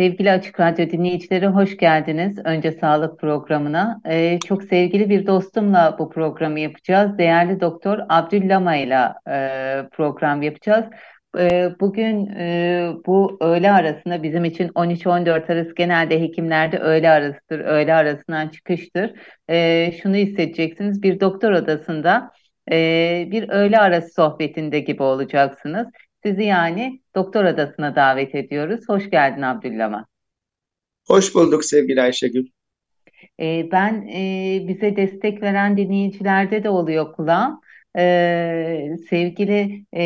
Sevgili Açık Radyo dinleyicileri hoş geldiniz Önce Sağlık programına. Ee, çok sevgili bir dostumla bu programı yapacağız. Değerli Doktor Abdüllama ile e, program yapacağız. E, bugün e, bu öğle arasında bizim için 13-14 arası genelde hekimlerde öğle arasıdır. Öğle arasından çıkıştır. E, şunu hissedeceksiniz bir doktor odasında e, bir öğle arası sohbetinde gibi olacaksınız. Sizi yani doktor adasına davet ediyoruz. Hoş geldin Abdüllama. Hoş bulduk sevgili Ayşegül. Ee, ben e, bize destek veren dinleyicilerde de oluyor kulağım. Ee, sevgili e,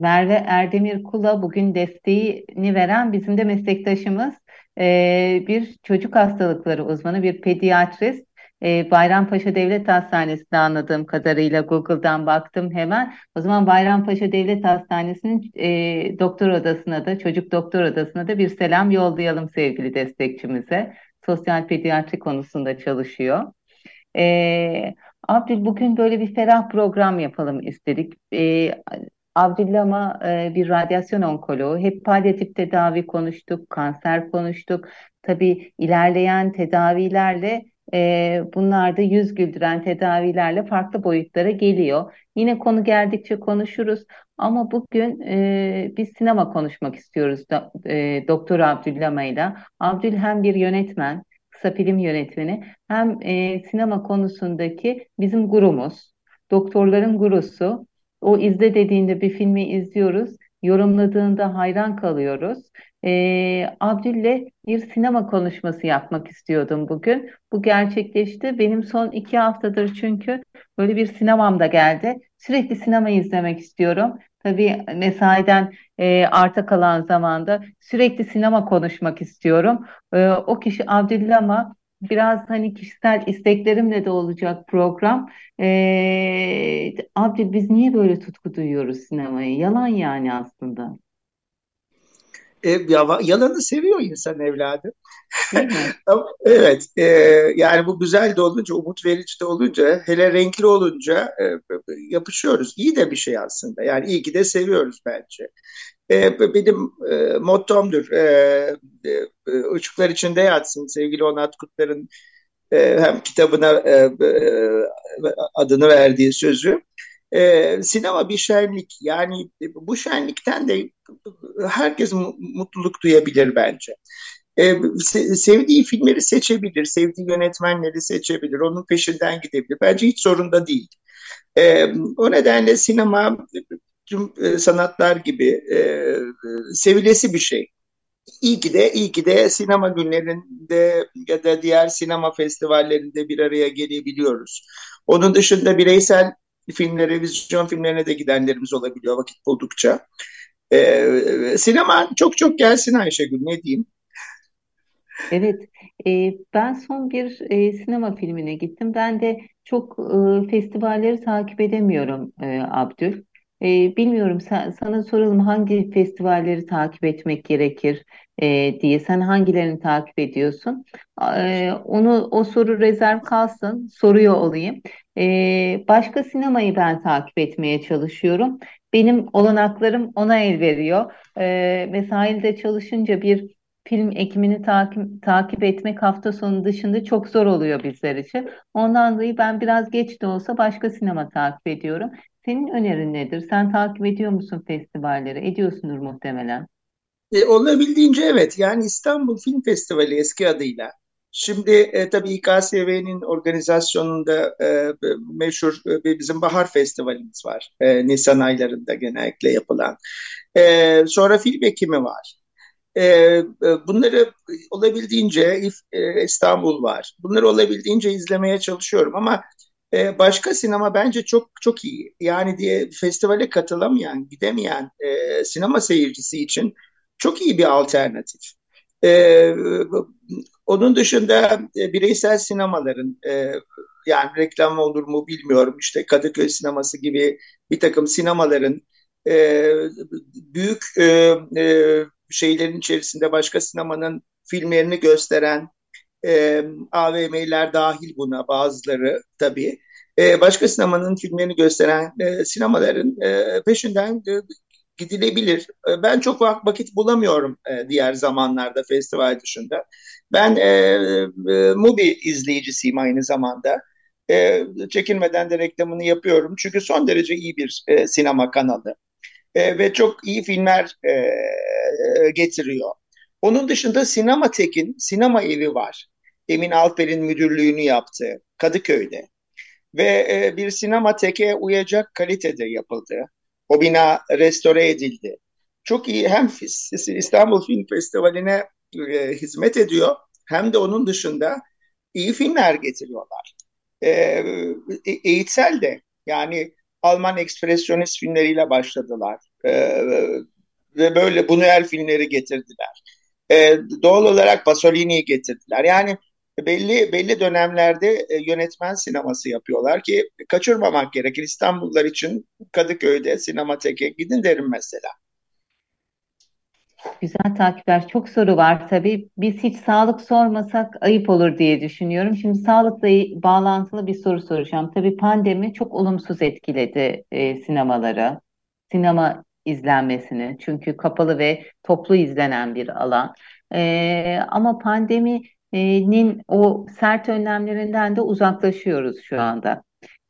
Merve Erdemir Kula bugün desteğini veren bizim de meslektaşımız. Ee, bir çocuk hastalıkları uzmanı, bir pediatrist. E, Bayrampaşa Devlet Hastanesi'nde anladığım kadarıyla Google'dan baktım hemen. O zaman Bayrampaşa Devlet Hastanesi'nin e, doktor odasına da çocuk doktor odasına da bir selam yollayalım sevgili destekçimize. Sosyal pediatri konusunda çalışıyor. E, Abdül bugün böyle bir ferah program yapalım istedik. E, Abdüllama e, bir radyasyon onkoloğu. Hep palyatif tedavi konuştuk, kanser konuştuk. Tabii ilerleyen tedavilerle e, bunlar da yüz güldüren tedavilerle farklı boyutlara geliyor. Yine konu geldikçe konuşuruz ama bugün e, biz sinema konuşmak istiyoruz da, e, Doktor Abdüllama ile. Abdül hem bir yönetmen, kısa film yönetmeni hem e, sinema konusundaki bizim gurumuz, doktorların gurusu. O izle dediğinde bir filmi izliyoruz yorumladığında hayran kalıyoruz. E, Abdül'le bir sinema konuşması yapmak istiyordum bugün. Bu gerçekleşti. Benim son iki haftadır çünkü böyle bir sinemam da geldi. Sürekli sinema izlemek istiyorum. Tabii mesaiden e, arta kalan zamanda sürekli sinema konuşmak istiyorum. E, o kişi Abdül'lama biraz hani kişisel isteklerimle de olacak program. Ee, Abdi biz niye böyle tutku duyuyoruz sinemayı? Yalan yani aslında. E, yalanı seviyor insan evladı. evet, e, yani bu güzel de olunca, umut verici de olunca, hele renkli olunca e, yapışıyoruz. İyi de bir şey aslında. Yani iyi ki de seviyoruz bence. E, benim e, mottomdur. E, e, ışıklar içinde yatsın sevgili Onat Kutlar'ın e, hem kitabına e, e, adını verdiği sözü. E, sinema bir şenlik. Yani bu şenlikten de herkes mutluluk duyabilir bence. E, sevdiği filmleri seçebilir, sevdiği yönetmenleri seçebilir, onun peşinden gidebilir. Bence hiç zorunda değil. E, o nedenle sinema tüm e, sanatlar gibi e, sevilesi bir şey. İyi ki de iyi ki de sinema günlerinde ya da diğer sinema festivallerinde bir araya gelebiliyoruz. Onun dışında bireysel filmlere, vizyon filmlerine de gidenlerimiz olabiliyor vakit buldukça. Ee, sinema çok çok gelsin Ayşegül ne diyeyim? Evet, e, ben son bir e, sinema filmine gittim. Ben de çok e, festivalleri takip edemiyorum e, Abdül. E, bilmiyorum sen, sana soralım hangi festivalleri takip etmek gerekir e, diye. Sen hangilerini takip ediyorsun? E, onu o soru rezerv kalsın. Soruyor olayım. E, başka sinemayı ben takip etmeye çalışıyorum. Benim olanaklarım ona el veriyor. E, mesailde çalışınca bir film ekimini takip, takip etmek hafta sonu dışında çok zor oluyor bizler için. Ondan dolayı ben biraz geç de olsa başka sinema takip ediyorum. Senin önerin nedir? Sen takip ediyor musun festivalleri? Ediyorsundur muhtemelen. E, olabildiğince evet. Yani İstanbul Film Festivali eski adıyla. Şimdi e, tabii İKSV'nin organizasyonunda e, meşhur e, bizim Bahar Festivalimiz var. E, Nisan aylarında genellikle yapılan. E, sonra film ekimi var. E, e bunları olabildiğince e, İstanbul var. Bunları olabildiğince izlemeye çalışıyorum ama e, başka sinema bence çok çok iyi. Yani diye festivale katılamayan, gidemeyen e, sinema seyircisi için çok iyi bir alternatif. E, onun dışında e, bireysel sinemaların e, yani reklam olur mu bilmiyorum işte Kadıköy sineması gibi bir takım sinemaların e, büyük e, e, şeylerin içerisinde başka sinemanın filmlerini gösteren e, AVM'ler dahil buna bazıları tabii. E, başka sinemanın filmlerini gösteren e, sinemaların e, peşinden e, gidilebilir. E, ben çok vakit bulamıyorum e, diğer zamanlarda festival dışında. Ben e, e, Mubi izleyicisiyim aynı zamanda. E, çekinmeden de reklamını yapıyorum. Çünkü son derece iyi bir e, sinema kanalı. E, ve çok iyi filmler e, getiriyor. Onun dışında Sinematek'in sinema evi var. Emin Alper'in müdürlüğünü yaptığı Kadıköy'de. Ve e, bir sinemateke uyacak kalitede yapıldı. O bina restore edildi. Çok iyi hem İstanbul Film Festivali'ne e, hizmet ediyor hem de onun dışında iyi filmler getiriyorlar. E, e eğitsel de yani Alman ekspresyonist filmleriyle başladılar. E, ve böyle Buñuel filmleri getirdiler. E, doğal olarak Pasolini'yi getirdiler. Yani belli belli dönemlerde e, yönetmen sineması yapıyorlar ki kaçırmamak gerekir. İstanbullular için Kadıköy'de sinemateke gidin derim mesela. Güzel takipler. Çok soru var tabii. Biz hiç sağlık sormasak ayıp olur diye düşünüyorum. Şimdi sağlıkla bağlantılı bir soru soracağım. Tabii pandemi çok olumsuz etkiledi e, sinemaları, sinema izlenmesini. Çünkü kapalı ve toplu izlenen bir alan. E, ama pandeminin o sert önlemlerinden de uzaklaşıyoruz şu anda.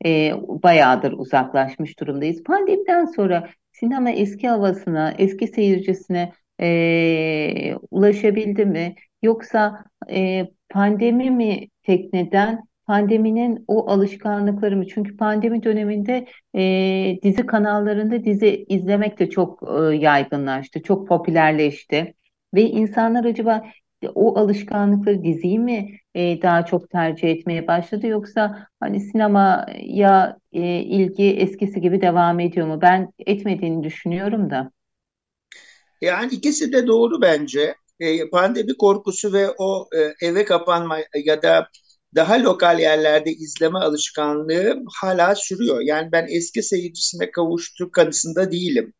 E, bayağıdır uzaklaşmış durumdayız. Pandemiden sonra sinema eski havasına, eski seyircisine e, ulaşabildi mi? Yoksa e, pandemi mi tekneden pandeminin o alışkanlıkları mı? Çünkü pandemi döneminde e, dizi kanallarında dizi izlemek de çok e, yaygınlaştı, çok popülerleşti. Ve insanlar acaba o alışkanlıkları diziyi mi e, daha çok tercih etmeye başladı yoksa hani sinemaya e, ilgi eskisi gibi devam ediyor mu? Ben etmediğini düşünüyorum da. Yani ikisi de doğru bence. E, pandemi korkusu ve o e, eve kapanma ya da daha lokal yerlerde izleme alışkanlığı hala sürüyor. Yani ben eski seyircisine kavuştu kanısında değilim.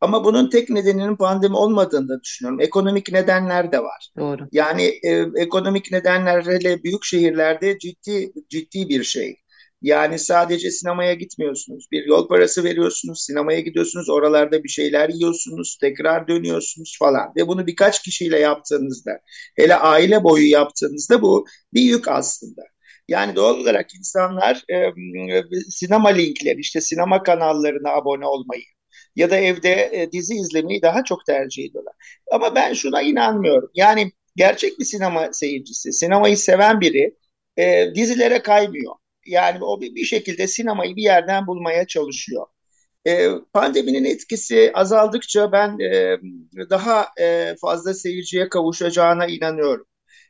Ama bunun tek nedeninin pandemi olmadığını da düşünüyorum. Ekonomik nedenler de var. Doğru. Yani e, ekonomik nedenlerle büyük şehirlerde ciddi ciddi bir şey. Yani sadece sinemaya gitmiyorsunuz. Bir yol parası veriyorsunuz, sinemaya gidiyorsunuz, oralarda bir şeyler yiyorsunuz, tekrar dönüyorsunuz falan. Ve bunu birkaç kişiyle yaptığınızda, hele aile boyu yaptığınızda bu bir yük aslında. Yani doğal olarak insanlar e, sinema linkleri, işte sinema kanallarına abone olmayı ya da evde dizi izlemeyi daha çok tercih ediyorlar. Ama ben şuna inanmıyorum. Yani gerçek bir sinema seyircisi, sinemayı seven biri e, dizilere kaymıyor yani o bir, şekilde sinemayı bir yerden bulmaya çalışıyor. E, pandeminin etkisi azaldıkça ben e, daha e, fazla seyirciye kavuşacağına inanıyorum.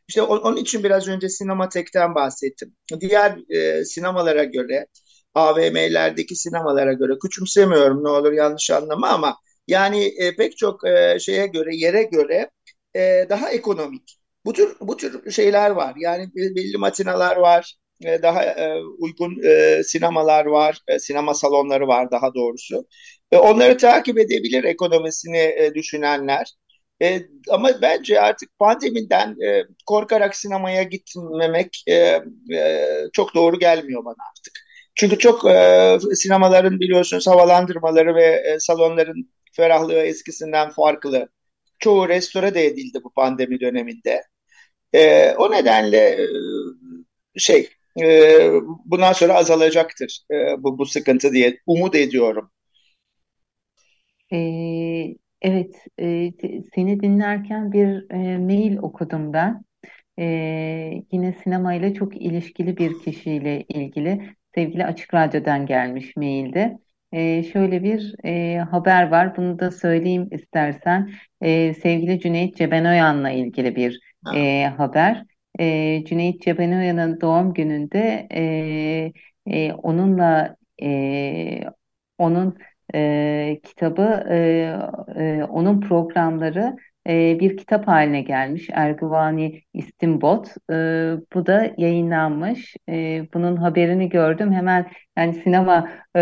İşte onun için biraz önce Sinematek'ten bahsettim. Diğer e, sinemalara göre, AVM'lerdeki sinemalara göre küçümsemiyorum ne olur yanlış anlama ama yani e, pek çok e, şeye göre, yere göre e, daha ekonomik. Bu tür bu tür şeyler var. Yani belli matinalar var daha e, uygun e, sinemalar var, e, sinema salonları var daha doğrusu. onları takip edebilir ekonomisini düşünenler. ama bence artık pandemiden korkarak sinemaya gitmemek çok doğru gelmiyor bana artık. Çünkü çok sinemaların biliyorsunuz havalandırmaları ve salonların ferahlığı eskisinden farklı. Çoğu restore de edildi bu pandemi döneminde. o nedenle şey e, bundan sonra azalacaktır e, bu, bu sıkıntı diye umut ediyorum. Ee, evet, e, seni dinlerken bir e, mail okudum ben. E, yine sinemayla çok ilişkili bir kişiyle ilgili sevgili Açık Radyo'dan gelmiş mailde. E, şöyle bir e, haber var, bunu da söyleyeyim istersen. E, sevgili Cüneyt Cebenoyan'la ilgili bir e, haber e, Cüneyt Cebenoyan'ın doğum gününde e, e, onunla e, onun e, kitabı, e, e, onun programları e, bir kitap haline gelmiş. Erguvani İstimbot. E, bu da yayınlanmış. E, bunun haberini gördüm. Hemen yani sinema e,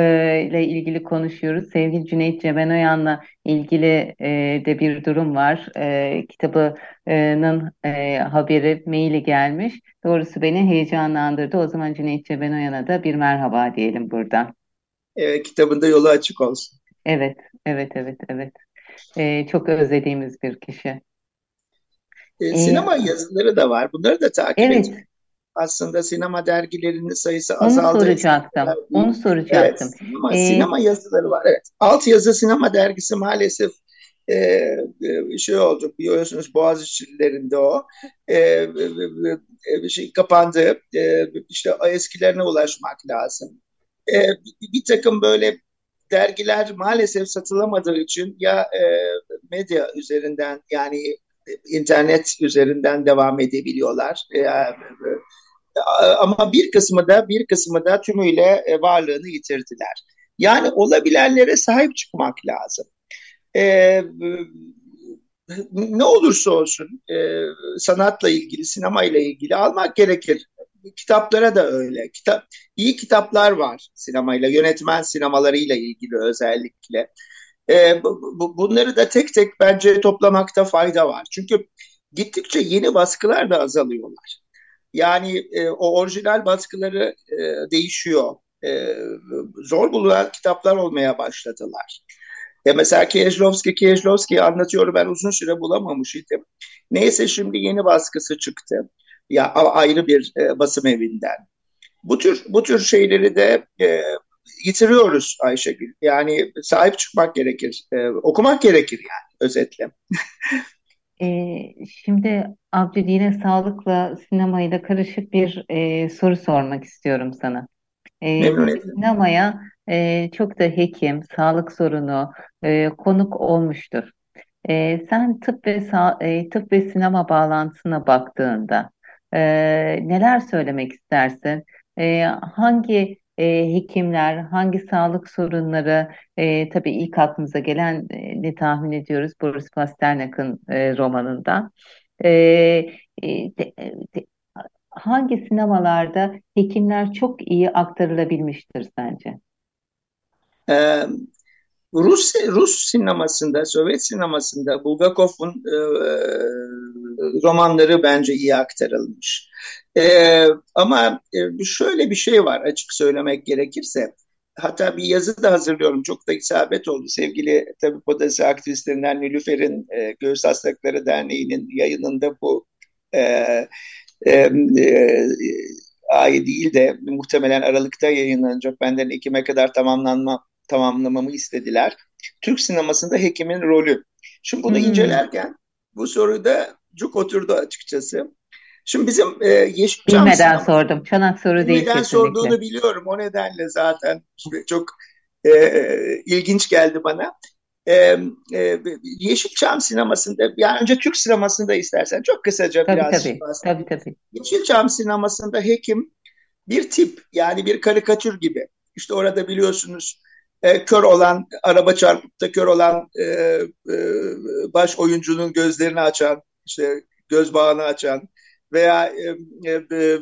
ile ilgili konuşuyoruz. Sevgili Cüneyt Cebenoyan'la ilgili e, de bir durum var. E, kitabının e, haberi, maili gelmiş. Doğrusu beni heyecanlandırdı. O zaman Cüneyt Cebenoyan'a da bir merhaba diyelim burada. E, kitabında yolu açık olsun. Evet, evet, evet, evet. E, çok özlediğimiz bir kişi. E, sinema ee, yazıları da var. Bunları da takip evet. edin. Aslında sinema dergilerinin sayısı Onu azaldı. soracaktım. Onu soracaktım. Evet, sinema, ee, sinema yazıları var. Evet. Alt yazı sinema dergisi maalesef e, e, şey oldu biliyorsunuz Boğaziçi'lerinde o e, e, e, şey kapandı e, işte eskilerine ulaşmak lazım e, bir takım böyle dergiler maalesef satılamadığı için ya e, medya üzerinden yani internet üzerinden devam edebiliyorlar. E, e, ama bir kısmı da bir kısmı da tümüyle e, varlığını yitirdiler. Yani olabilenlere sahip çıkmak lazım. E, ne olursa olsun e, sanatla ilgili, sinemayla ilgili almak gerekir kitaplara da öyle. Kitap, iyi kitaplar var sinemayla, yönetmen sinemalarıyla ilgili özellikle. E, bu, bu, bunları da tek tek bence toplamakta fayda var. Çünkü gittikçe yeni baskılar da azalıyorlar. Yani e, o orijinal baskıları e, değişiyor. E, zor bulunan kitaplar olmaya başladılar. E mesela Kieślowski, Kieślowski'yi anlatıyorum ben uzun süre bulamamış idim. Neyse şimdi yeni baskısı çıktı ya ayrı bir e, basım evinden. Bu tür bu tür şeyleri de e, yitiriyoruz Ayşegül. Yani sahip çıkmak gerekir, e, okumak gerekir yani özetle. e, şimdi Abdül yine sağlıkla sinemayla karışık bir e, soru sormak istiyorum sana. E, sinemaya e, çok da hekim, sağlık sorunu e, konuk olmuştur. E, sen tıp ve e, tıp ve sinema bağlantısına baktığında e, neler söylemek istersin? E, hangi e, hekimler, hangi sağlık sorunları, e, tabii ilk aklımıza gelen e, ne tahmin ediyoruz Boris Pasternak'ın e, romanında. E, e, de, de, hangi sinemalarda hekimler çok iyi aktarılabilmiştir sence? Rus Rus sinemasında, Sovyet sinemasında Bulgakov'un e, romanları bence iyi aktarılmış. E, ama e, şöyle bir şey var açık söylemek gerekirse. Hatta bir yazı da hazırlıyorum. Çok da isabet oldu. Sevgili tabii Podası aktivistlerinden Nilüfer'in e, Göğüs Hastalıkları Derneği'nin yayınında bu e, e, e, ay değil de muhtemelen Aralık'ta yayınlanacak. Benden Ekim'e kadar tamamlanma tamamlamamı istediler. Türk sinemasında hekimin rolü. Şimdi bunu hmm. incelerken bu soruyu da cuk oturdu açıkçası. Şimdi bizim e, Yeşilçam Bilmeden sinema, sordum. Çanak soru değil kesinlikle. sorduğunu biliyorum. O nedenle zaten çok e, ilginç geldi bana. E, e, Yeşilçam sinemasında, yani önce Türk sinemasında istersen çok kısaca tabii, biraz tabii, tabii, tabii. Yeşilçam sinemasında hekim bir tip yani bir karikatür gibi. İşte orada biliyorsunuz e, kör olan, araba çarpıp kör olan e, e, baş oyuncunun gözlerini açan, işte göz bağını açan veya e, e, e,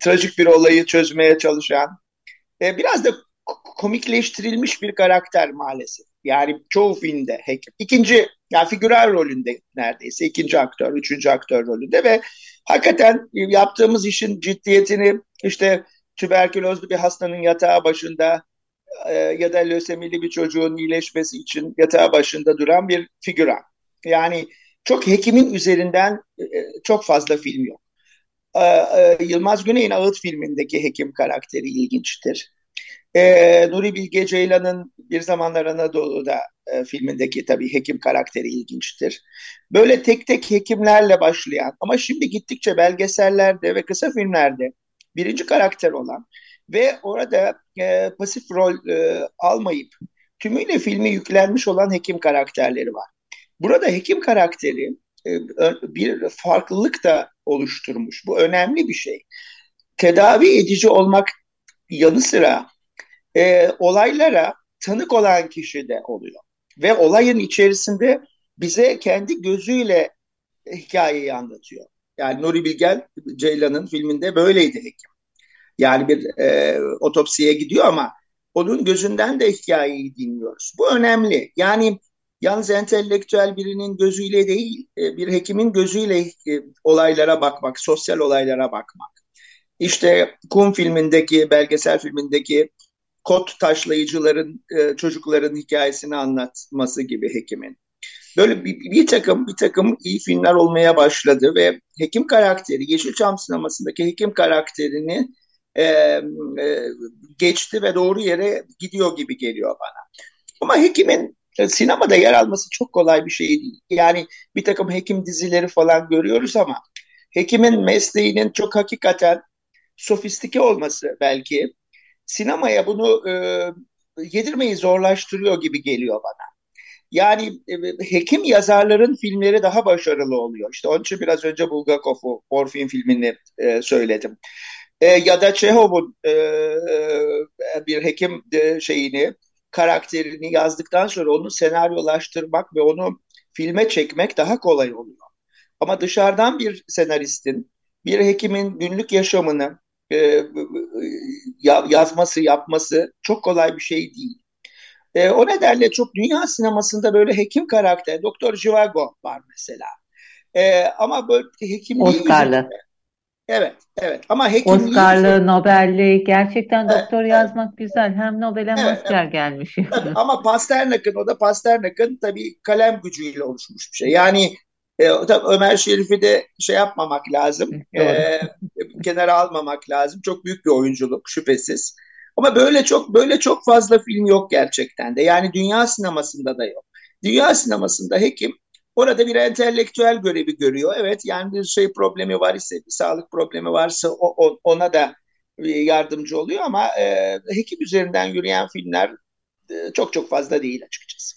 trajik bir olayı çözmeye çalışan, e, biraz da komikleştirilmiş bir karakter maalesef. Yani çoğu filmde hekim. İkinci, yani figürer rolünde neredeyse. ikinci aktör, üçüncü aktör rolünde ve hakikaten yaptığımız işin ciddiyetini işte tüberkülozlu bir hastanın yatağı başında e, ya da lösemili bir çocuğun iyileşmesi için yatağı başında duran bir figüran. Yani çok hekimin üzerinden e, çok fazla film yok. E, Yılmaz Güney'in Ağıt filmindeki hekim karakteri ilginçtir. Nuri Bilge Ceylan'ın Bir Zamanlar Anadolu'da filmindeki tabii hekim karakteri ilginçtir. Böyle tek tek hekimlerle başlayan ama şimdi gittikçe belgesellerde ve kısa filmlerde birinci karakter olan ve orada e, pasif rol e, almayıp tümüyle filmi yüklenmiş olan hekim karakterleri var. Burada hekim karakteri e, bir farklılık da oluşturmuş. Bu önemli bir şey. Tedavi edici olmak yanı sıra e, olaylara tanık olan kişi de oluyor. Ve olayın içerisinde bize kendi gözüyle hikayeyi anlatıyor. Yani Nuri Bilge Ceylan'ın filminde böyleydi hekim. Yani bir e, otopsiye gidiyor ama onun gözünden de hikayeyi dinliyoruz. Bu önemli. Yani yalnız entelektüel birinin gözüyle değil, e, bir hekimin gözüyle e, olaylara bakmak, sosyal olaylara bakmak. İşte Kum filmindeki, belgesel filmindeki kot taşlayıcıların e, çocukların hikayesini anlatması gibi hekimin. Böyle bir, bir takım bir takım iyi filmler olmaya başladı ve hekim karakteri, Yeşilçam sinemasındaki hekim karakterini e, e, geçti ve doğru yere gidiyor gibi geliyor bana. Ama hekimin e, sinemada yer alması çok kolay bir şey değil. Yani bir takım hekim dizileri falan görüyoruz ama hekimin mesleğinin çok hakikaten sofistike olması belki sinemaya bunu e, yedirmeyi zorlaştırıyor gibi geliyor bana. Yani e, hekim yazarların filmleri daha başarılı oluyor. İşte onun için biraz önce Bulgakov'u, Orfin filmini e, söyledim. E, ya da Çehov'un e, e, bir hekim e, şeyini, karakterini yazdıktan sonra onu senaryolaştırmak ve onu filme çekmek daha kolay oluyor. Ama dışarıdan bir senaristin, bir hekimin günlük yaşamını e, yazması, yapması çok kolay bir şey değil. E, o nedenle çok dünya sinemasında böyle hekim karakter, Doktor Jivago var mesela. E, ama böyle hekimliği... Oscar'lı. Üzerinde, Evet, evet. Ama hekimliği... Oscar'lı, Nobel'li, gerçekten evet, doktor evet. yazmak güzel. Hem Nobel hem evet, Oscar evet. gelmiş. Tabii, ama Pasternak'ın, o da Pasternak'ın tabii kalem gücüyle oluşmuş bir şey. Yani e, tabii Ömer Şerif'i de şey yapmamak lazım, e, kenara almamak lazım. Çok büyük bir oyunculuk şüphesiz. Ama böyle çok böyle çok fazla film yok gerçekten de. Yani dünya sinemasında da yok. Dünya sinemasında hekim Orada bir entelektüel görevi görüyor. Evet yani bir şey problemi var ise, bir sağlık problemi varsa o, o, ona da yardımcı oluyor ama e, hekim üzerinden yürüyen filmler e, çok çok fazla değil açıkçası.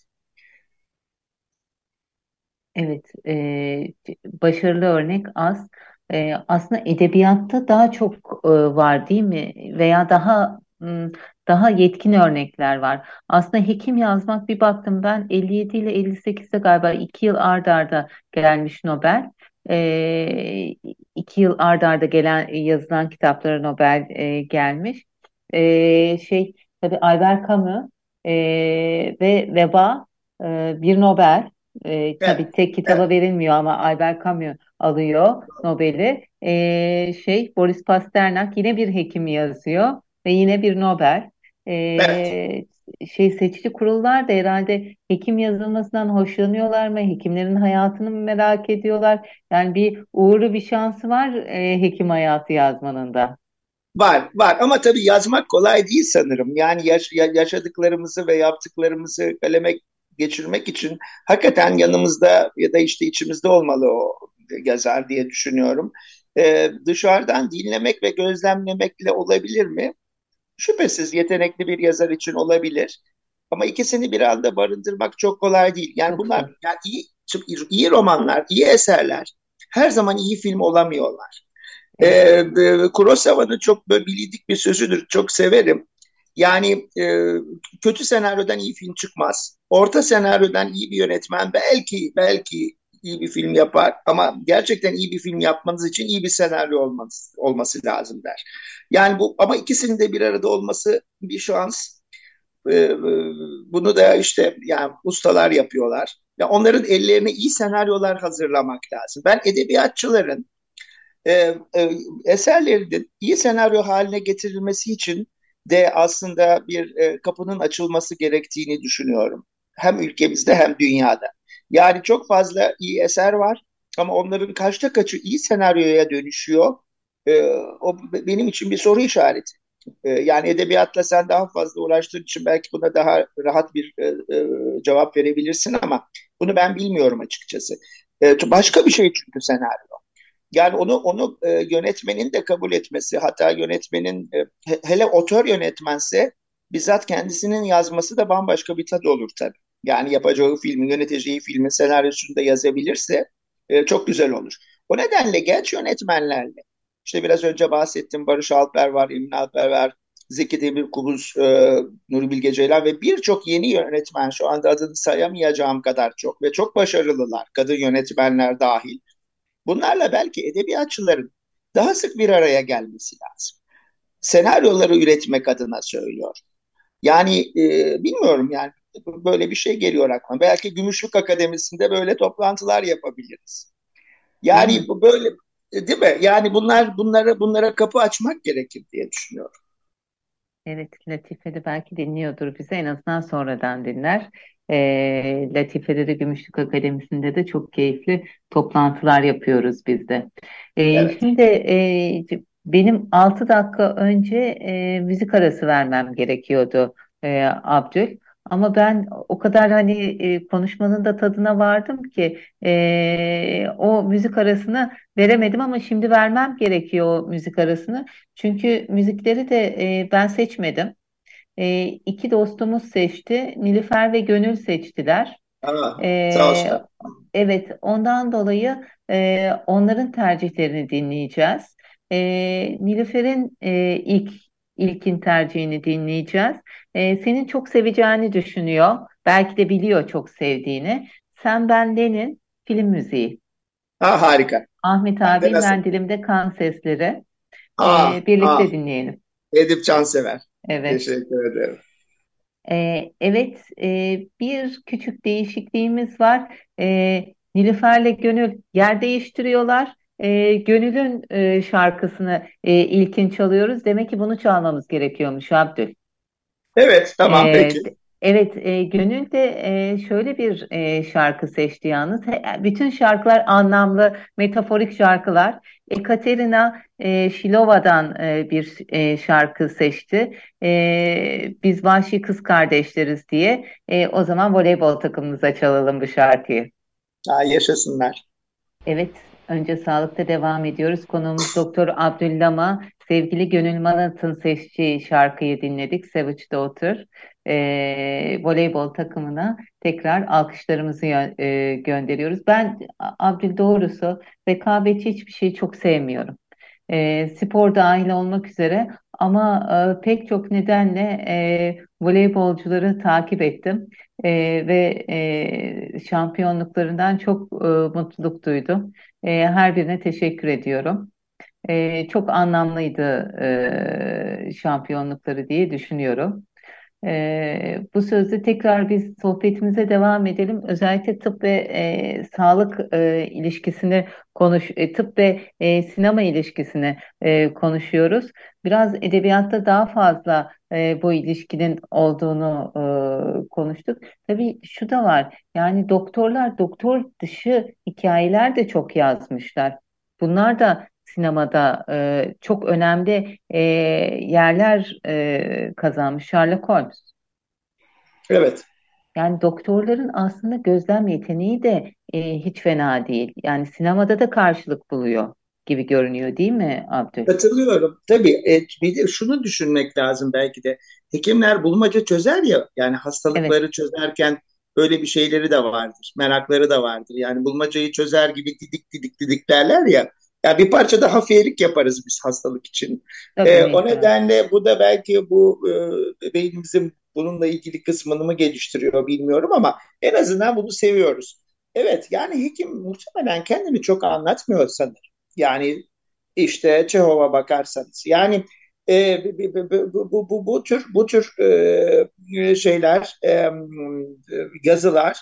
Evet, e, başarılı örnek az. E, aslında edebiyatta daha çok e, var değil mi? Veya daha daha yetkin örnekler var. Aslında hekim yazmak bir baktım ben 57 ile 58'de galiba 2 yıl ard arda gelmiş Nobel. E, iki yıl ard arda gelen yazılan kitaplara Nobel e, gelmiş. E, şey tabii Albert Camus e, ve Veba e, bir Nobel. E, tabii tek kitaba verilmiyor ama Albert Camus alıyor Nobel'i. E, şey Boris Pasternak yine bir hekim yazıyor ve yine bir Nobel. Ee, evet. Şey seçici kurullar da herhalde hekim yazılmasından hoşlanıyorlar mı? Hekimlerin hayatını mı merak ediyorlar? Yani bir uğurlu bir şansı var e, hekim hayatı yazmanın da. Var, var ama tabii yazmak kolay değil sanırım. Yani yaş, yaşadıklarımızı ve yaptıklarımızı kaleme geçirmek için hakikaten yanımızda ya da işte içimizde olmalı o yazar diye düşünüyorum. Ee, dışarıdan dinlemek ve gözlemlemekle olabilir mi? Şüphesiz yetenekli bir yazar için olabilir. Ama ikisini bir anda barındırmak çok kolay değil. Yani bunlar yani iyi, iyi romanlar, iyi eserler her zaman iyi film olamıyorlar. Ee, Kurosawa'nın çok böyle bilindik bir sözüdür. Çok severim. Yani e, kötü senaryodan iyi film çıkmaz. Orta senaryodan iyi bir yönetmen belki belki iyi bir film yapar ama gerçekten iyi bir film yapmanız için iyi bir senaryo olması, olması lazım der. Yani bu ama ikisinin de bir arada olması bir şans. Ee, bunu da işte yani ustalar yapıyorlar. Ya onların ellerine iyi senaryolar hazırlamak lazım. Ben edebiyatçıların e, e, eserlerinin iyi senaryo haline getirilmesi için de aslında bir e, kapının açılması gerektiğini düşünüyorum. Hem ülkemizde hem dünyada. Yani çok fazla iyi eser var ama onların kaçta kaçı iyi senaryoya dönüşüyor. E, o benim için bir soru işareti. E, yani edebiyatla sen daha fazla uğraştığın için belki buna daha rahat bir e, e, cevap verebilirsin ama bunu ben bilmiyorum açıkçası. E, başka bir şey çünkü senaryo. Yani onu onu e, yönetmenin de kabul etmesi, hatta yönetmenin e, hele otör yönetmense bizzat kendisinin yazması da bambaşka bir tadı olur tabii yani yapacağı filmi, yöneteceği filmin senaryosunu da yazabilirse e, çok güzel olur. O nedenle genç yönetmenlerle, işte biraz önce bahsettim Barış Alper var, Emin Alper var, Zeki Demirkubuz, e, Nuri Bilge Ceylan ve birçok yeni yönetmen şu anda adını sayamayacağım kadar çok ve çok başarılılar. Kadın yönetmenler dahil. Bunlarla belki edebiyatçıların daha sık bir araya gelmesi lazım. Senaryoları üretmek adına söylüyor. Yani e, bilmiyorum yani böyle bir şey geliyor aklıma. Belki Gümüşlük Akademisi'nde böyle toplantılar yapabiliriz. Yani hmm. bu böyle değil mi? Yani bunlar bunlara bunlara kapı açmak gerekir diye düşünüyorum. Evet, Latife de belki dinliyordur bize. En azından sonradan dinler. E, Latife'de de Gümüşlük Akademisi'nde de çok keyifli toplantılar yapıyoruz biz de. E, evet. Şimdi e, benim 6 dakika önce e, müzik arası vermem gerekiyordu e, Abdül. Ama ben o kadar hani e, konuşmanın da tadına vardım ki e, o müzik arasını veremedim ama şimdi vermem gerekiyor o müzik arasını. Çünkü müzikleri de e, ben seçmedim. E, iki dostumuz seçti. Nilüfer ve Gönül seçtiler. Aa, e, sağ olsun. Evet, ondan dolayı e, onların tercihlerini dinleyeceğiz. E, Nilüfer'in e, ilk ilkin tercihini dinleyeceğiz. E, senin çok seveceğini düşünüyor. Belki de biliyor çok sevdiğini. Sen Benden'in film müziği. Ha, harika. Ahmet abi ben dilimde kan sesleri. Aa, ee, birlikte aa. dinleyelim. Edip Cansever. Evet. Teşekkür ederim. Ee, evet, e, bir küçük değişikliğimiz var. E, Nilüfer'le Gönül yer değiştiriyorlar. E, Gönül'ün e, şarkısını e, ilkin çalıyoruz. Demek ki bunu çalmamız gerekiyormuş Abdül. Evet, tamam e, peki. Evet, e, Gönül de e, şöyle bir e, şarkı seçti yalnız. He, bütün şarkılar anlamlı, metaforik şarkılar. Ekaterina e, Şilova'dan e, bir e, şarkı seçti. E, Biz Vahşi Kız Kardeşleriz diye. E, o zaman voleybol takımımıza çalalım bu şarkıyı. Ha, yaşasınlar. Evet, önce sağlıkta devam ediyoruz. Konuğumuz Doktor Abdüllama. Sevgili Gönül Manat'ın seçtiği şarkıyı dinledik. Savage Daughter e, voleybol takımına tekrar alkışlarımızı e, gönderiyoruz. Ben Abdül doğrusu rekabetçi hiçbir şeyi çok sevmiyorum. E, spor dahil olmak üzere ama e, pek çok nedenle e, voleybolcuları takip ettim e, ve e, şampiyonluklarından çok e, mutluluk duydum. E, her birine teşekkür ediyorum. E, çok anlamlıydı e, şampiyonlukları diye düşünüyorum. E, bu sözde tekrar biz sohbetimize devam edelim. Özellikle tıp ve e, sağlık e, ilişkisini konuş, e, tıp ve e, sinema ilişkisini e, konuşuyoruz. Biraz edebiyatta daha fazla e, bu ilişkinin olduğunu e, konuştuk. Tabii şu da var. Yani doktorlar doktor dışı hikayeler de çok yazmışlar. Bunlar da sinemada e, çok önemli e, yerler e, kazanmış Sherlock Holmes. Evet. Yani doktorların aslında gözlem yeteneği de e, hiç fena değil. Yani sinemada da karşılık buluyor gibi görünüyor değil mi Abdül? Katılıyorum. Tabii e, bir de şunu düşünmek lazım belki de. Hekimler bulmaca çözer ya yani hastalıkları evet. çözerken böyle bir şeyleri de vardır. Merakları da vardır. Yani bulmacayı çözer gibi didik didik didik derler ya. Yani bir parça da hafiyelik yaparız biz hastalık için. ee, o nedenle bu da belki bu e, beynimizin bununla ilgili kısmını mı geliştiriyor bilmiyorum ama en azından bunu seviyoruz. Evet yani hekim muhtemelen kendini çok anlatmıyor sanır. Yani işte Çehov'a bakarsanız. Yani e, bu, bu, bu, bu tür bu tür e, şeyler e, yazılar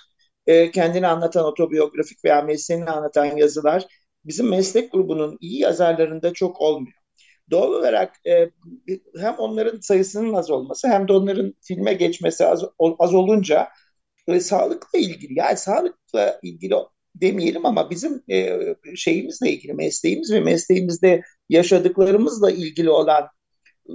e, kendini anlatan otobiyografik veya mesleğini anlatan yazılar bizim meslek grubunun iyi yazarlarında çok olmuyor. Doğal olarak e, hem onların sayısının az olması hem de onların filme geçmesi az, az olunca e, sağlıkla ilgili yani sağlıkla ilgili demeyelim ama bizim e, şeyimizle ilgili mesleğimiz ve mesleğimizde yaşadıklarımızla ilgili olan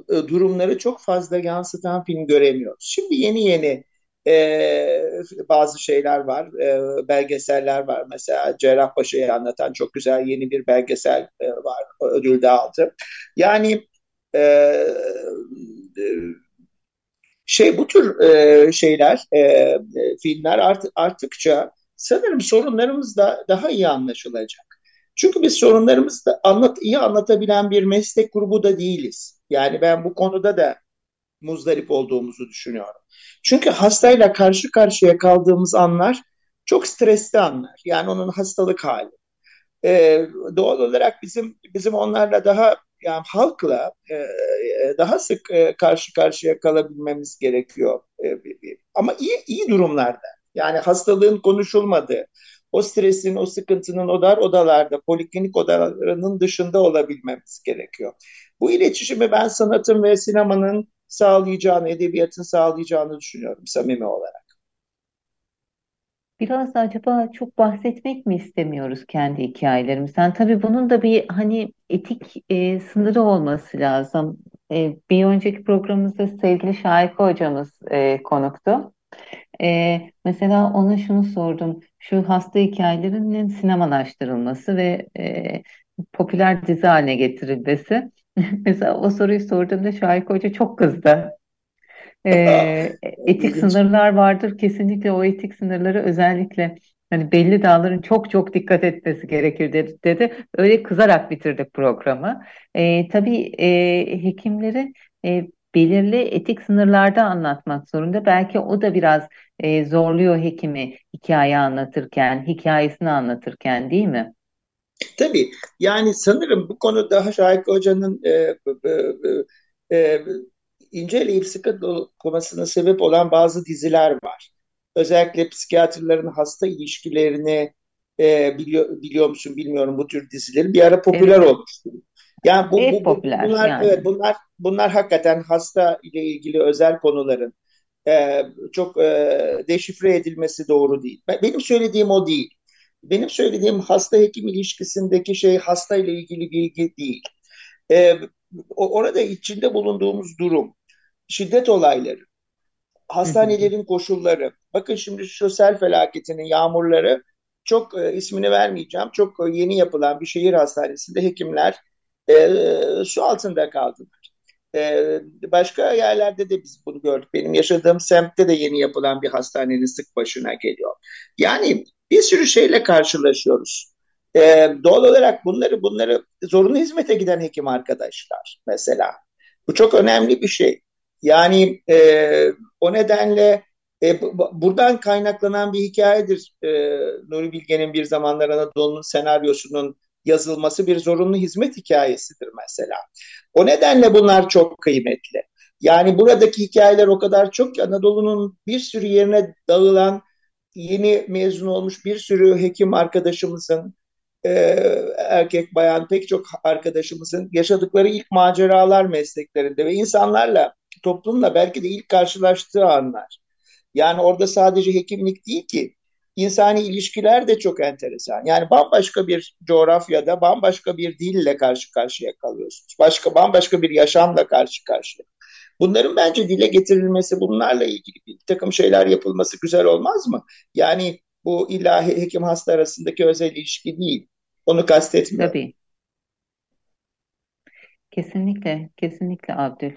e, durumları çok fazla yansıtan film göremiyoruz. Şimdi yeni yeni e, bazı şeyler var, e, belgeseller var. Mesela Cerrahpaşa'yı anlatan çok güzel yeni bir belgesel e, var, ödül de aldı. Yani e, şey bu tür e, şeyler, e, filmler art, arttıkça sanırım sorunlarımız da daha iyi anlaşılacak. Çünkü biz sorunlarımızı da anlat, iyi anlatabilen bir meslek grubu da değiliz. Yani ben bu konuda da muzdarip olduğumuzu düşünüyorum. Çünkü hastayla karşı karşıya kaldığımız anlar çok stresli anlar. Yani onun hastalık hali. Ee, doğal olarak bizim bizim onlarla daha yani halkla e, daha sık e, karşı karşıya kalabilmemiz gerekiyor. E, ama iyi iyi durumlarda. Yani hastalığın konuşulmadığı, o stresin, o sıkıntının o dar odalarda, poliklinik odalarının dışında olabilmemiz gerekiyor. Bu iletişimi ben sanatın ve sinemanın sağlayacağını, edebiyatın sağlayacağını düşünüyorum samimi olarak. Biraz da acaba çok bahsetmek mi istemiyoruz kendi hikayelerimizden? Tabii bunun da bir hani etik e, sınırı olması lazım. E, bir önceki programımızda sevgili Şahika hocamız e, konuktu. E, mesela ona şunu sordum. Şu hasta hikayelerinin sinemalaştırılması ve e, popüler dizi haline getirilmesi. mesela o soruyu sorduğumda Şahika Hoca çok kızdı. E, etik sınırlar vardır. Kesinlikle o etik sınırları özellikle hani belli dağların çok çok dikkat etmesi gerekir dedi. dedi. Öyle kızarak bitirdik programı. E, tabii e, hekimleri e, belirli etik sınırlarda anlatmak zorunda. Belki o da biraz e, zorluyor hekimi hikaye anlatırken, hikayesini anlatırken değil mi? Tabii. Yani sanırım bu konuda Şahik Hoca'nın e, e, e, inceleyip sıkı dokumasına sebep olan bazı diziler var. Özellikle psikiyatrların hasta ilişkilerini e, biliyor, biliyor musun bilmiyorum bu tür dizileri bir ara popüler evet. olmuştu. Yani bu, bu, bu bunlar yani. evet bunlar bunlar hakikaten hasta ile ilgili özel konuların e, çok e, deşifre edilmesi doğru değil. Benim söylediğim o değil. Benim söylediğim hasta hekim ilişkisindeki şey hasta ile ilgili bilgi değil. E, orada içinde bulunduğumuz durum, şiddet olayları, hastanelerin koşulları. Bakın şimdi şu sel felaketinin yağmurları çok e, ismini vermeyeceğim. Çok yeni yapılan bir şehir hastanesinde hekimler e, su altında kaldılar. E, başka yerlerde de biz bunu gördük. Benim yaşadığım semtte de yeni yapılan bir hastanenin sık başına geliyor. Yani bir sürü şeyle karşılaşıyoruz. E, doğal olarak bunları bunları zorunlu hizmete giden hekim arkadaşlar mesela. Bu çok önemli bir şey. Yani e, o nedenle e, buradan kaynaklanan bir hikayedir. E, Nuri Bilge'nin bir zamanlar Anadolu'nun senaryosunun yazılması bir zorunlu hizmet hikayesidir mesela. O nedenle bunlar çok kıymetli. Yani buradaki hikayeler o kadar çok ki Anadolu'nun bir sürü yerine dağılan yeni mezun olmuş bir sürü hekim arkadaşımızın e, erkek bayan pek çok arkadaşımızın yaşadıkları ilk maceralar mesleklerinde ve insanlarla toplumla belki de ilk karşılaştığı anlar. Yani orada sadece hekimlik değil ki insani ilişkiler de çok enteresan. Yani bambaşka bir coğrafyada bambaşka bir dille karşı karşıya kalıyorsunuz. Başka bambaşka bir yaşamla karşı karşıya. Bunların bence dile getirilmesi, bunlarla ilgili bir takım şeyler yapılması güzel olmaz mı? Yani bu ilahi hekim hasta arasındaki özel ilişki değil. Onu kastetmiyorum. Tabii. Kesinlikle, kesinlikle Abdül.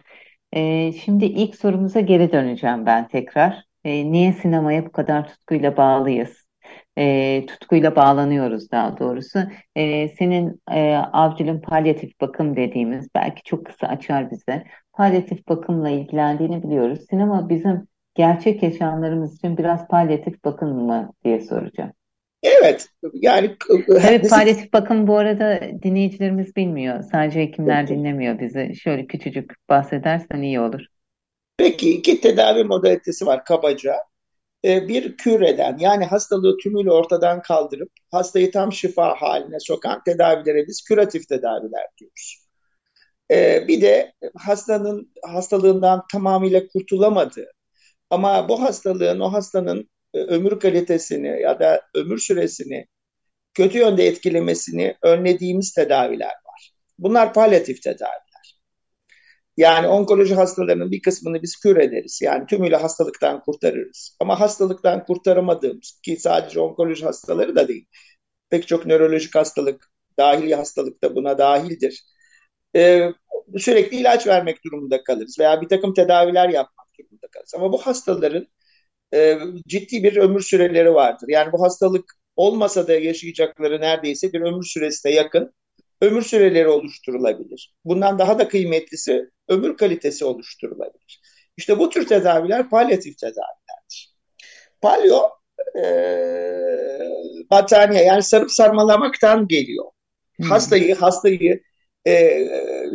Ee, şimdi ilk sorumuza geri döneceğim ben tekrar. Ee, niye sinemaya bu kadar tutkuyla bağlıyız? Ee, tutkuyla bağlanıyoruz daha doğrusu. Ee, senin e, Avcıl'ın palyatif bakım dediğimiz belki çok kısa açar bize. Palyatif bakımla ilgilendiğini biliyoruz. Sinema bizim gerçek yaşamlarımız için biraz palyatif bakım mı diye soracağım. Evet yani Evet bizi... palyatif bakım bu arada dinleyicilerimiz bilmiyor. Sadece hekimler Peki. dinlemiyor bizi. Şöyle küçücük bahsedersen iyi olur. Peki iki tedavi modalitesi var kabaca. Ee, bir kür eden yani hastalığı tümüyle ortadan kaldırıp hastayı tam şifa haline sokan tedavilere biz küratif tedaviler diyoruz. Ee, bir de hastanın hastalığından tamamıyla kurtulamadığı ama bu hastalığın o hastanın e, ömür kalitesini ya da ömür süresini kötü yönde etkilemesini önlediğimiz tedaviler var. Bunlar palyatif tedaviler. Yani onkoloji hastalarının bir kısmını biz kür ederiz. Yani tümüyle hastalıktan kurtarırız. Ama hastalıktan kurtaramadığımız ki sadece onkoloji hastaları da değil. Pek çok nörolojik hastalık, dahili hastalık da buna dahildir. Ee, sürekli ilaç vermek durumunda kalırız veya bir takım tedaviler yapmak durumunda kalırız. Ama bu hastaların e, ciddi bir ömür süreleri vardır. Yani bu hastalık olmasa da yaşayacakları neredeyse bir ömür süresine yakın ömür süreleri oluşturulabilir. Bundan daha da kıymetlisi ömür kalitesi oluşturulabilir. İşte bu tür tedaviler palyatif tedavilerdir. Palyo e, battaniye yani sarıp sarmalamaktan geliyor. Hmm. Hastayı hastayı e,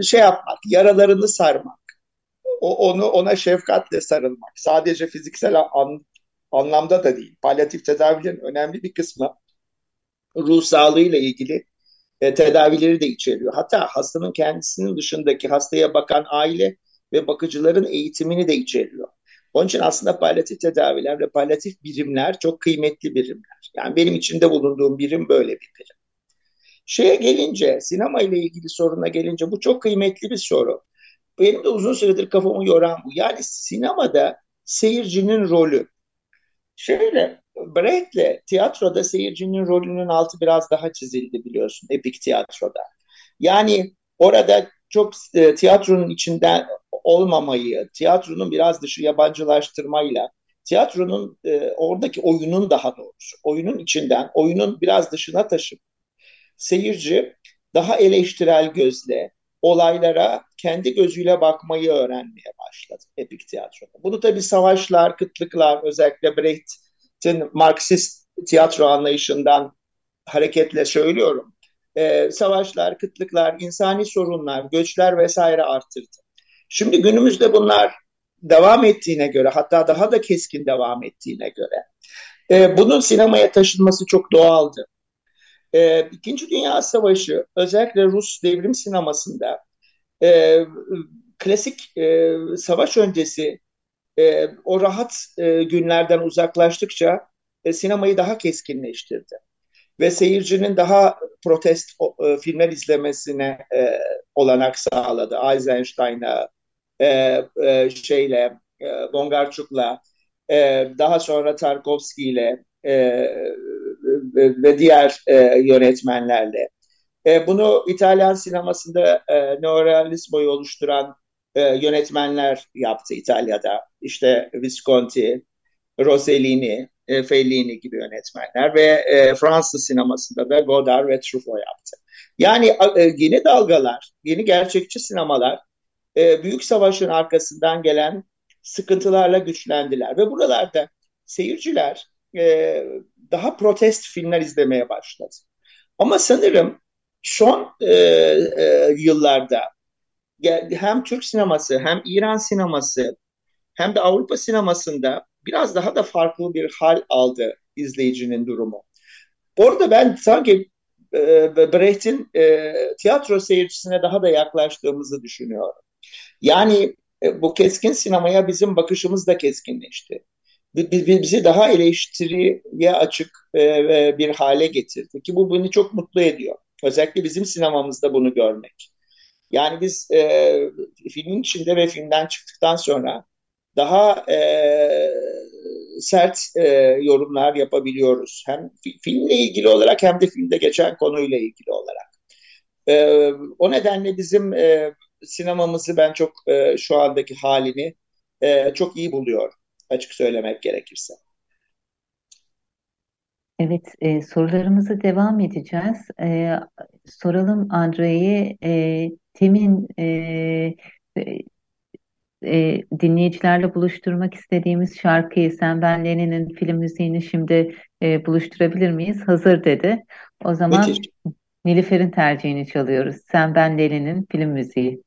şey yapmak, yaralarını sarmak, onu ona şefkatle sarılmak. Sadece fiziksel an, anlamda da değil. Palyatif tedavilerin önemli bir kısmı ruh sağlığıyla ilgili e, tedavileri de içeriyor. Hatta hastanın kendisinin dışındaki hastaya bakan aile ve bakıcıların eğitimini de içeriyor. Onun için aslında palyatif tedaviler ve palyatif birimler çok kıymetli birimler. Yani benim içinde bulunduğum birim böyle bir birim. Şeye gelince, sinema ile ilgili soruna gelince bu çok kıymetli bir soru. Benim de uzun süredir kafamı yoran bu. Yani sinemada seyircinin rolü. Şöyle, Brecht'le tiyatroda seyircinin rolünün altı biraz daha çizildi biliyorsun, epik tiyatroda. Yani orada çok e, tiyatronun içinden olmamayı, tiyatronun biraz dışı yabancılaştırmayla, tiyatronun e, oradaki oyunun daha doğrusu, oyunun içinden, oyunun biraz dışına taşıp seyirci daha eleştirel gözle olaylara kendi gözüyle bakmayı öğrenmeye başladı epik tiyatroda. Bunu tabii savaşlar, kıtlıklar, özellikle Brecht'in Marksist tiyatro anlayışından hareketle söylüyorum. Ee, savaşlar, kıtlıklar, insani sorunlar, göçler vesaire arttırdı. Şimdi günümüzde bunlar devam ettiğine göre hatta daha da keskin devam ettiğine göre e, bunun sinemaya taşınması çok doğaldı. E, İkinci Dünya Savaşı özellikle Rus devrim sinemasında e, klasik e, savaş öncesi e, o rahat e, günlerden uzaklaştıkça e, sinemayı daha keskinleştirdi. Ve seyircinin daha protest e, filmler izlemesine e, olanak sağladı. Eisenstein'a, e, e, şeyle, e, Bongarçuk'la, e, daha sonra Tarkovski ile e, ve diğer e, yönetmenlerle. E, bunu İtalyan sinemasında e, neorealizmoyu oluşturan e, yönetmenler yaptı İtalya'da. İşte Visconti, Rossellini, e, Fellini gibi yönetmenler ve e, Fransız sinemasında da Godard ve Truffaut yaptı. Yani e, yeni dalgalar, yeni gerçekçi sinemalar e, büyük savaşın arkasından gelen sıkıntılarla güçlendiler ve buralarda seyirciler e, daha protest filmler izlemeye başladı. Ama sanırım son e, e, yıllarda hem Türk sineması hem İran sineması hem de Avrupa sinemasında biraz daha da farklı bir hal aldı izleyicinin durumu. Orada ben sanki e, Brecht'in e, tiyatro seyircisine daha da yaklaştığımızı düşünüyorum. Yani e, bu keskin sinemaya bizim bakışımız da keskinleşti bizi daha eleştiriye açık e, bir hale getirdi ki bu beni çok mutlu ediyor. Özellikle bizim sinemamızda bunu görmek. Yani biz e, filmin içinde ve filmden çıktıktan sonra daha e, sert e, yorumlar yapabiliyoruz. Hem filmle ilgili olarak hem de filmde geçen konuyla ilgili olarak. E, o nedenle bizim e, sinemamızı ben çok e, şu andaki halini e, çok iyi buluyorum açık söylemek gerekirse. Evet, e, sorularımızı devam edeceğiz. E, soralım Andre'yi. E, Temin e, e, dinleyicilerle buluşturmak istediğimiz şarkıyı Sen Ben Lenin'in film müziğini şimdi e, buluşturabilir miyiz? Hazır dedi. O zaman Müthiş. Nilüfer'in tercihini çalıyoruz. Sen Ben Lenin'in film müziği.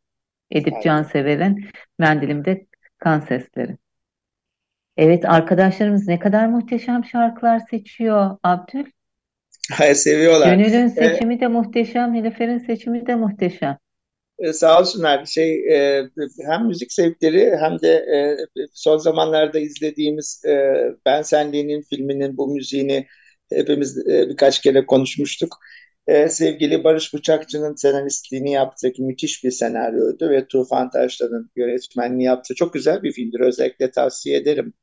Edip evet. Cansever'in Mendilim'de kan sesleri. Evet arkadaşlarımız ne kadar muhteşem şarkılar seçiyor Abdül. Hayır, seviyorlar. Gönül'ün seçimi ee, de muhteşem, Nilüfer'in seçimi de muhteşem. E, sağ olsunlar. Şey e, hem müzik zevkleri hem de e, son zamanlarda izlediğimiz e, Ben Senliğinin filminin bu müziğini hepimiz e, birkaç kere konuşmuştuk. E, sevgili Barış Bıçakçı'nın senaristliğini yaptığı müthiş bir senaryoydu ve Tufan Taşlan'ın yönetmenliğini yaptığı çok güzel bir filmdir. Özellikle tavsiye ederim.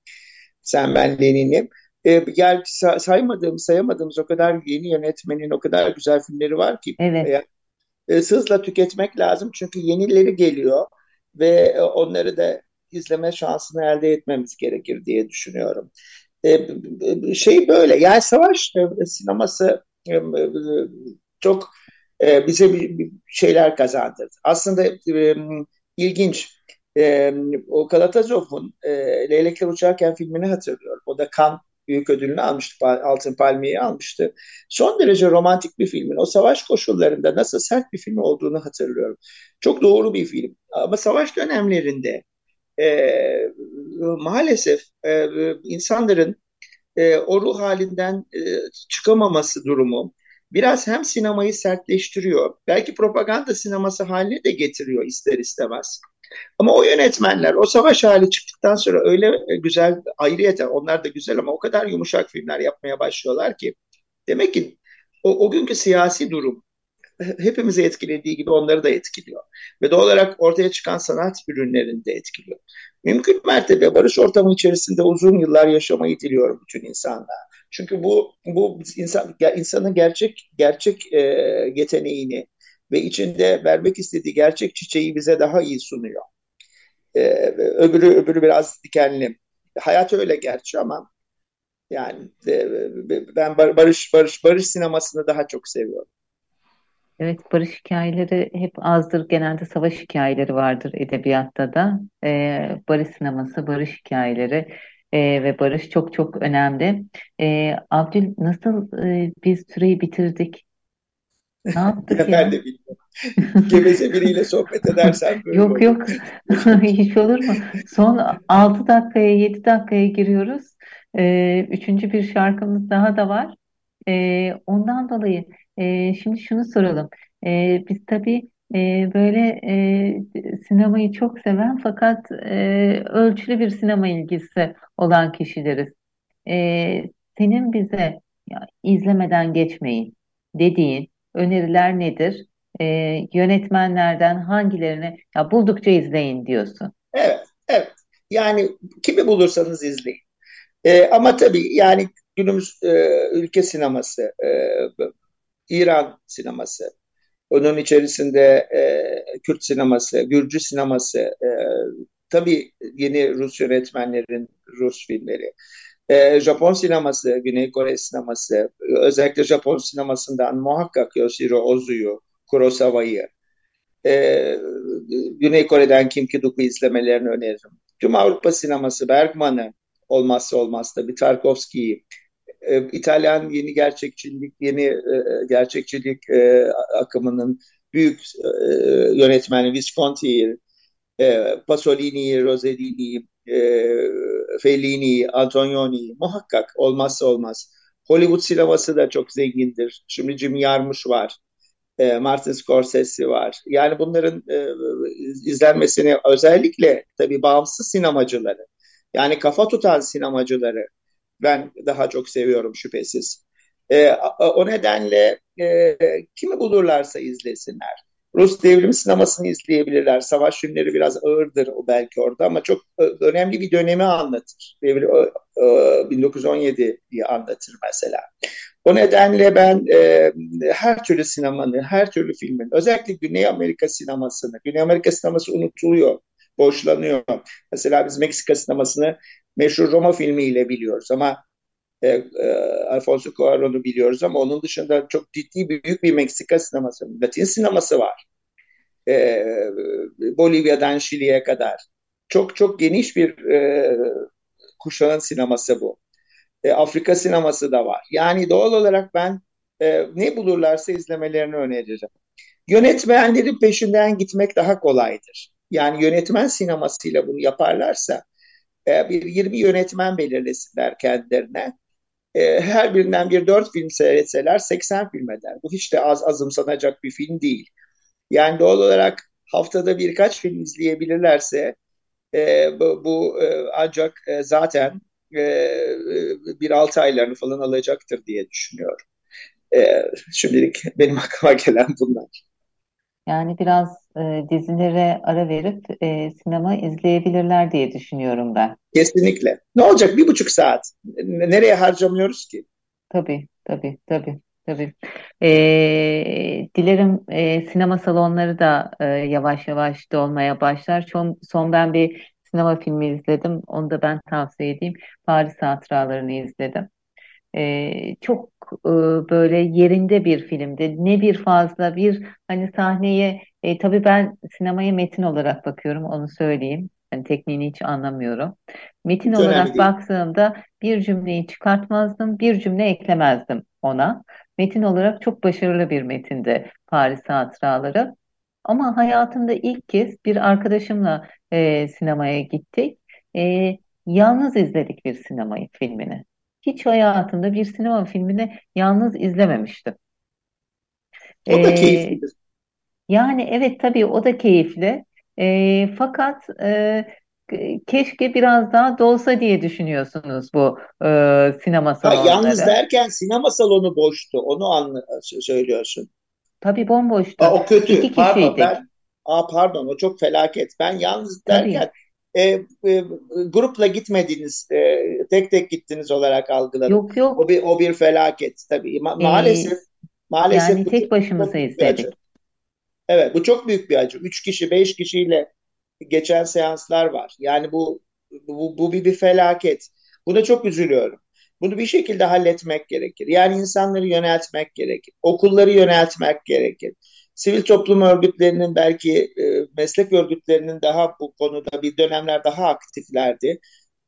Sen Ben Lenin'i. E, yani saymadığım, sayamadığımız o kadar yeni yönetmenin o kadar güzel filmleri var ki. Evet. Yani, e, hızla tüketmek lazım çünkü yenileri geliyor ve e, onları da izleme şansını elde etmemiz gerekir diye düşünüyorum. E, şey böyle yani savaş e, sineması e, çok e, bize bir şeyler kazandırdı. Aslında ilginç. E, o Kalatazov'un e, Leylekler Uçarken filmini hatırlıyorum. O da Kan büyük ödülünü almıştı, Altın Palmiye'yi almıştı. Son derece romantik bir filmin o savaş koşullarında nasıl sert bir film olduğunu hatırlıyorum. Çok doğru bir film. Ama savaş dönemlerinde e, maalesef e, insanların e, o ruh halinden e, çıkamaması durumu biraz hem sinemayı sertleştiriyor, belki propaganda sineması haline de getiriyor ister istemez. Ama o yönetmenler o savaş hali çıktıktan sonra öyle güzel ayrıyeten onlar da güzel ama o kadar yumuşak filmler yapmaya başlıyorlar ki demek ki o, o günkü siyasi durum hepimizi etkilediği gibi onları da etkiliyor. Ve doğal olarak ortaya çıkan sanat ürünlerini de etkiliyor. Mümkün mertebe barış ortamı içerisinde uzun yıllar yaşamayı diliyorum bütün insanlara. Çünkü bu bu insan insanın gerçek gerçek e, yeteneğini ve içinde vermek istediği gerçek çiçeği bize daha iyi sunuyor. E, öbürü öbürü biraz dikenli. Hayat öyle gerçi ama yani e, ben barış barış barış sinemasını daha çok seviyorum. Evet, barış hikayeleri hep azdır. Genelde savaş hikayeleri vardır edebiyatta da. Ee, barış sineması, barış hikayeleri e, ve barış çok çok önemli. Ee, Abdül nasıl e, biz süreyi bitirdik? Ne yaptık ya? Ben de bilmiyorum. Geveze biriyle sohbet edersen böyle Yok yok. Hiç olur mu? Son 6 dakikaya 7 dakikaya giriyoruz. Ee, üçüncü bir şarkımız daha da var. Ee, ondan dolayı e, şimdi şunu soralım. E, biz tabii e, böyle e, sinemayı çok seven fakat e, ölçülü bir sinema ilgisi olan kişileriz. E, senin bize ya, izlemeden geçmeyin dediğin öneriler nedir? E, yönetmenlerden hangilerini ya buldukça izleyin diyorsun. Evet, evet. Yani kimi bulursanız izleyin. E, ama tabii yani günümüz e, ülke sineması, e, İran sineması, onun içerisinde e, Kürt sineması, Gürcü sineması, e, tabii yeni Rus yönetmenlerin Rus filmleri, e, Japon sineması, Güney Kore sineması, özellikle Japon sinemasından muhakkak Yoshiro Ozu'yu, Kurosawa'yı, e, Güney Kore'den Kim Ki-duk'u izlemelerini öneririm. Tüm Avrupa sineması, Bergman'ı olmazsa olmaz tabii Tarkovski'yi, e, İtalyan yeni gerçekçilik, yeni e, gerçekçilik e, akımının büyük e, yönetmeni Visconti'yi, e, Pasolini'yi, Rossellini'yi, e, Fellini'yi, Antonioni'yi muhakkak olmazsa olmaz. Hollywood sineması da çok zengindir. Şimdi Jim Jarmusch var. E, Martin Scorsese var. Yani bunların izlenmesini özellikle tabii bağımsız sinemacıları yani kafa tutan sinemacıları ben daha çok seviyorum şüphesiz. E, o nedenle e, kimi bulurlarsa izlesinler. Rus devrim sinemasını izleyebilirler. Savaş filmleri biraz ağırdır o belki orada ama çok önemli bir dönemi anlatır. Devrim, 1917'yi anlatır mesela. O nedenle ben e, her türlü sinemanın, her türlü filmin, özellikle Güney Amerika sinemasını, Güney Amerika sineması unutuluyor, boşlanıyor. Mesela biz Meksika sinemasını meşhur Roma filmiyle biliyoruz ama e, e, Alfonso Cuarón'u biliyoruz ama onun dışında çok ciddi büyük bir Meksika sineması, Latin sineması var. E, Bolivya'dan Şili'ye kadar. Çok çok geniş bir e, kuşağın sineması bu. E, Afrika sineması da var. Yani doğal olarak ben e, ne bulurlarsa izlemelerini öneririm. Yönetmenlerin peşinden gitmek daha kolaydır. Yani yönetmen sinemasıyla bunu yaparlarsa bir 20 yönetmen belirlesinler kendilerine. E, her birinden bir 4 film seyretseler 80 film eder. Bu hiç de az azımsanacak bir film değil. Yani doğal olarak haftada birkaç film izleyebilirlerse e, bu, bu e, ancak e, zaten e, bir altı aylarını falan alacaktır diye düşünüyorum. E, şimdilik benim aklıma gelen bunlar. Yani biraz e, dizilere ara verip e, sinema izleyebilirler diye düşünüyorum ben. Kesinlikle. Ne olacak bir buçuk saat? Nereye harcamıyoruz ki? Tabii, tabii, tabii. Tabii. E, dilerim e, sinema salonları da e, yavaş yavaş dolmaya başlar. Son, son ben bir sinema filmi izledim. Onu da ben tavsiye edeyim. Paris Hatıralarını izledim. E, çok e, böyle yerinde bir filmdi. Ne bir fazla bir hani sahneye e, tabii ben sinemaya metin olarak bakıyorum onu söyleyeyim. Hani tekniğini hiç anlamıyorum. Metin Hiç olarak baktığımda bir cümleyi çıkartmazdım, bir cümle eklemezdim ona. Metin olarak çok başarılı bir metinde Paris Hatıraları. Ama hayatımda ilk kez bir arkadaşımla e, sinemaya gittik. E, yalnız izledik bir sinema filmini. Hiç hayatımda bir sinema filmini yalnız izlememiştim. O da E, keyiflidir. yani evet tabii o da keyifli. E, fakat e, keşke biraz daha dolsa diye düşünüyorsunuz bu e, sinema Ha, yalnız salonları. derken sinema salonu boştu. Onu anla söylüyorsun. Tabii Aa, bomboştu. o kötü. İki Pardon kişiydik. ben. Aa, pardon o çok felaket. Ben yalnız Tabii. derken e, e, grupla gitmediniz, e, tek tek gittiniz olarak algıladım. Yok yok. O bir o bir felaket tabii. Ma- maalesef E, maalesef yani tek başımıza izledik. Evet, bu çok büyük bir acı. Üç kişi, beş kişiyle geçen seanslar var. Yani bu bu, bu bir, bir felaket. Buna çok üzülüyorum. Bunu bir şekilde halletmek gerekir. Yani insanları yöneltmek gerekir. Okulları yöneltmek gerekir. Sivil toplum örgütlerinin belki e, meslek örgütlerinin daha bu konuda bir dönemler daha aktiflerdi.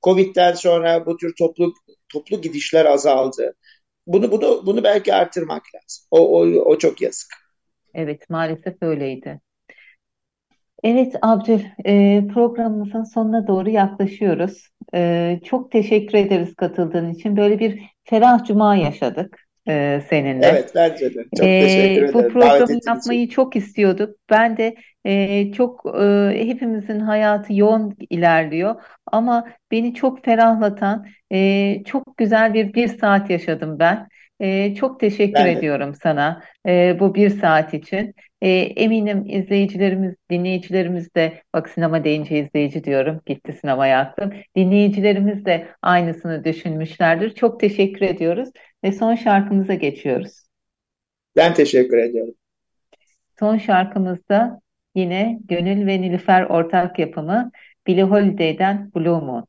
Covid'den sonra bu tür toplu toplu gidişler azaldı. Bunu bunu bunu belki artırmak lazım. O o o çok yazık. Evet maalesef öyleydi. Evet Abdül, e, programımızın sonuna doğru yaklaşıyoruz. E, çok teşekkür ederiz katıldığın için. Böyle bir ferah cuma yaşadık e, seninle. Evet bence de. Çok teşekkür E, bu ederim davet programı ettiğin için. yapmayı çok istiyorduk. Ben de e, çok e, hepimizin hayatı yoğun ilerliyor. Ama beni çok ferahlatan, e, çok güzel bir bir saat yaşadım ben. E, çok teşekkür Ben de. ediyorum sana e, bu bir saat için. E, eminim izleyicilerimiz, dinleyicilerimiz de, bak sinema deyince izleyici diyorum, gitti sinemaya aklım. Dinleyicilerimiz de aynısını düşünmüşlerdir. Çok teşekkür ediyoruz ve son şarkımıza geçiyoruz. Ben teşekkür ediyorum. Son şarkımızda yine Gönül ve Nilüfer ortak yapımı Billie Holiday'den Blue Moon.